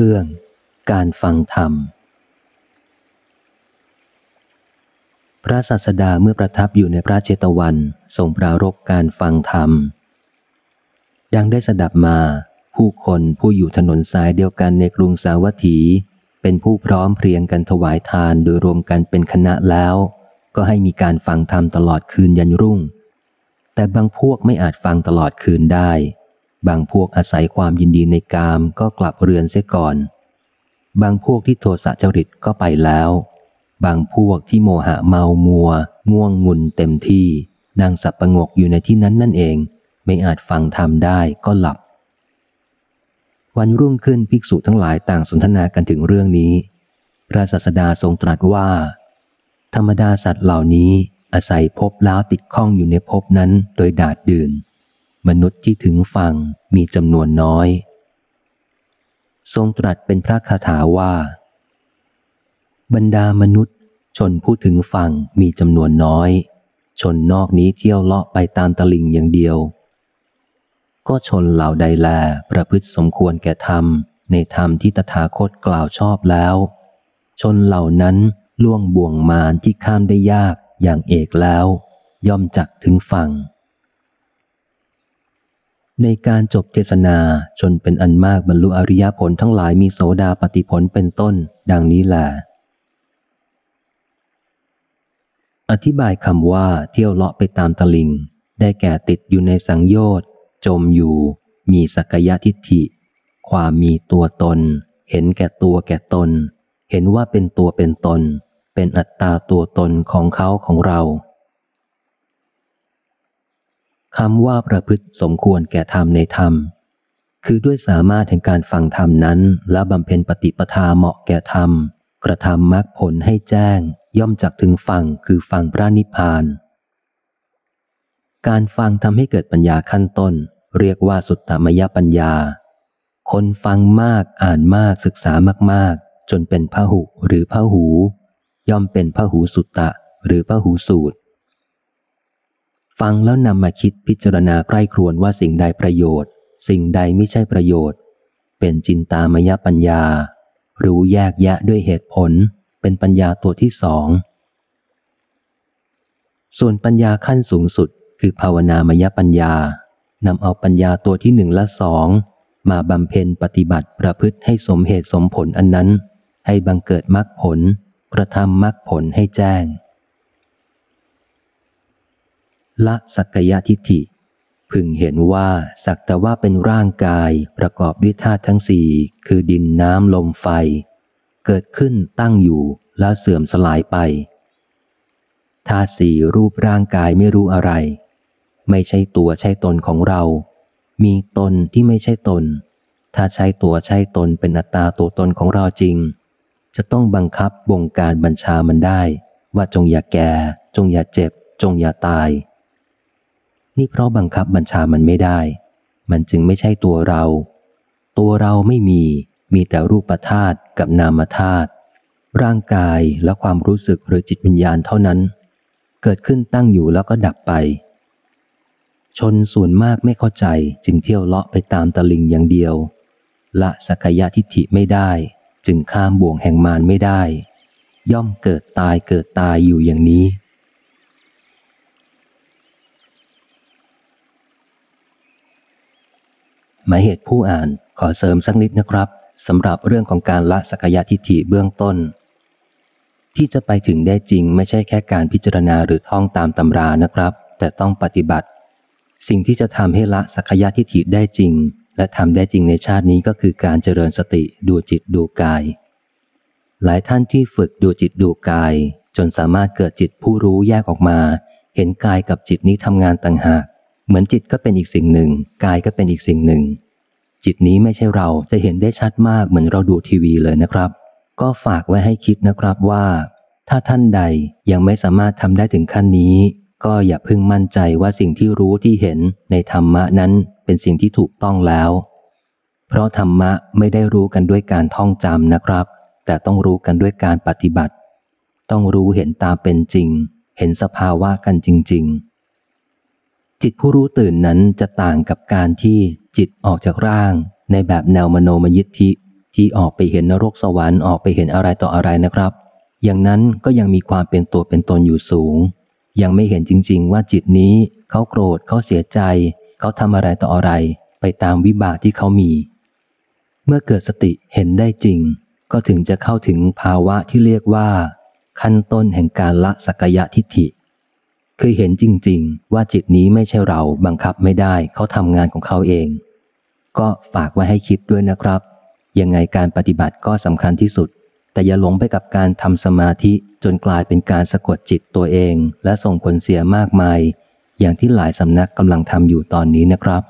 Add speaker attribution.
Speaker 1: เรื่องการฟังธรรม พระศาสดาเมื่อประทับอยู่ในพระเจตวันทรงปรารบการฟังธรรม ดังได้สดับมาผู้คนผู้อยู่ถนนสายเดียวกันในกรุงสาวัตถี เป็นผู้พร้อมเพรียงกันถวายทานโดยรวมกันเป็นคณะแล้ว ก็ให้มีการฟังธรรมตลอดคืนยันรุ่ง แต่บางพวกไม่อาจฟังตลอดคืนได้ บางพวกอาศัยความยินดีในกามก็กลับเรือนเสียก่อน บางพวกที่โทสะจริตก็ไปแล้ว บางพวกที่โมหะเมามัว ง่วงงุนเต็มที่นั่งสับประงกอยู่ในที่นั้นนั่นเอง ไม่อาจฟังธรรมได้ก็หลับ วันรุ่งขึ้นภิกษุทั้งหลายต่างสนทนากันถึงเรื่องนี้ พระศาสดาทรงตรัสว่า ธรรมดาสัตว์เหล่านี้อาศัยพบแล้วติดข้องอยู่ในภพนั้นโดยดาดดื่น มนุษย์ที่ถึงฝั่งมีจำนวนน้อย ทรงตรัสเป็นพระคาถาว่า บรรดามนุษย์ ชนผู้ถึงฝั่งมีจำนวนน้อย ชนนอกนี้เที่ยวเลาะไปตามตลิ่งอย่างเดียว ก็ชนเหล่าใดแลประพฤติสมควรแก่ธรรม ในธรรมที่ตถาคตกล่าวชอบแล้ว ชนเหล่านั้นล่วงบ่วงมารที่ข้ามได้ยากอย่างเอกแล้ว ย่อมจักถึงฝั่ง ในการจบเทศนาจนเป็นอันมากบรรลุอริยผลทั้งหลายมีโสดาปฏิผลเป็นต้น ดังนี้แหละอธิบายคำว่าเที่ยวเลาะไปตามตลิง ได้แก่ติดอยู่ในสังโยชน์จมอยู่ มีสักยะทิฏฐิ ความมีตัวตน เห็นแก่ตัวแก่ตน เห็นว่าเป็นตัวเป็นตน เป็นอัตตาตัวตนของเขาของเรา คำว่าประพฤติสมควรแก่ธรรมในธรรม คือด้วยสามารถแห่งการฟังธรรมนั้น และบำเพ็ญปฏิปทาเหมาะแก่ธรรม กระทำมรรคผลให้แจ้ง ย่อมจักถึงฝั่งคือฝั่งพระนิพพาน การฟังทำให้เกิดปัญญาขั้นต้น เรียกว่าสุตตมยปัญญา คนฟังมากอ่านมากศึกษามาก ๆ จนเป็นพหุหรือพหู ย่อมเป็นพหูสุตตะหรือพหูสูตร ฟังแล้วนำมาคิดพิจารณาใกล้ครวนว่าสิ่งใดประโยชน์ สิ่งใดไม่ใช่ประโยชน์ เป็นจินตามยปัญญา รู้แยกแยะด้วยเหตุผล เป็นปัญญาตัวที่สอง ส่วนปัญญาขั้นสูงสุด คือภาวนามยปัญญานำเอาปัญญาตัวที่หนึ่งและสองมาบำเพ็ญปฏิบัติประพฤติให้สมเหตุสมผลอันนั้น ให้บังเกิดมรรคผลกระทำมรรคผลให้แจ้ง ละสักยะทิฏฐิ พึงเห็นว่าสักแต่ว่าเป็นร่างกายประกอบด้วยธาตุทั้งสี่คือดินน้ำลมไฟ เกิดขึ้นตั้งอยู่แล้วเสื่อมสลายไปธาตุสี่รูปร่างกายไม่รู้อะไร ไม่ใช่ตัวใช่ตนของเรา มีตนที่ไม่ใช่ตน ถ้าใช้ตัวใช่ตนเป็นอัตตาตัวตนของเราจริง จะต้องบังคับบงการบัญชามันได้ ว่าจงอย่าแก่ จงอย่าเจ็บ จงอย่าตาย นี่เพราะบังคับบัญชามันไม่ได้ มันจึงไม่ใช่ตัวเรา ตัวเราไม่มี มีแต่รูปธาตุกับนามธาตุ ร่างกายและความรู้สึกหรือจิตวิญญาณเท่านั้น เกิดขึ้นตั้งอยู่แล้วก็ดับไป ชนส่วนมากไม่เข้าใจจึงเที่ยวเลาะไปตามตะลิงอย่างเดียว ละสักยะทิฏฐิไม่ได้ จึงข้ามบ่วงแห่งมารไม่ได้ ย่อมเกิดตายเกิดตายอยู่อย่างนี้ หมายเหตุผู้อ่านขอเสริมสักนิดนะครับสำหรับเรื่องของการละสักยะทิฏฐิเบื้องต้น ที่จะไปถึงได้จริงไม่ใช่แค่การพิจารณาหรือท่องตามตำรานะครับ แต่ต้องปฏิบัติ สิ่งที่จะทำให้ละสักยะทิฏฐิได้จริง และทำได้จริงในชาตินี้ก็คือการเจริญสติดูจิตดูกาย หลายท่านที่ฝึกดูจิตดูกาย จนสามารถเกิดจิตผู้รู้แยกออกมา เห็นกายกับจิตนี้ทำงานต่างหาก เหมือนจิตก็เป็นอีกสิ่งหนึ่ง กายก็เป็นอีกสิ่งหนึ่ง จิตนี้ไม่ใช่เราจะเห็นได้ชัดมากเหมือนเราดูทีวีเลยนะครับ ก็ฝากไว้ให้คิดนะครับว่า ถ้าท่านใดยังไม่สามารถทำได้ถึงขั้นนี้ ก็อย่าพึงมั่นใจว่าสิ่งที่รู้ที่เห็นในธรรมะนั้นเป็นสิ่งที่ถูกต้องแล้ว เพราะธรรมะไม่ได้รู้กันด้วยการท่องจำนะครับ แต่ต้องรู้กันด้วยการปฏิบัติ ต้องรู้เห็นตามเป็นจริง เห็นสภาวะกันจริง ๆ จิตผู้รู้ตื่นนั้นจะต่างกับการที่จิตออกจากร่าง ในแบบแนวมโนมยิทธิ ที่ออกไปเห็นนรกสวรรค์ออกไปเห็นอะไรต่ออะไรนะครับ อย่างนั้นก็ยังมีความเป็นตัวเป็นตนอยู่สูง ยังไม่เห็นจริง ๆ ว่าจิตนี้เขาโกรธเขาเสียใจ เขาทำอะไรต่ออะไร ไปตามวิบากที่เขามี เมื่อเกิดสติเห็นได้จริง ก็ถึงจะเข้าถึงภาวะที่เรียกว่า ขั้นต้นแห่งการละสักยะทิฏฐิ คือเห็นจริง ๆ ว่าจิตนี้ไม่ใช่เราบังคับไม่ได้เขาทำงานของเขาเอง ก็ฝากไว้ให้คิดด้วยนะครับ ยังไงการปฏิบัติก็สำคัญที่สุด แต่อย่าหลงไปกับการทำสมาธิจนกลายเป็นการสะกดจิตตัวเอง และส่งผลเสียมากมาย อย่างที่หลายสำนักกำลังทำอยู่ตอนนี้นะครับ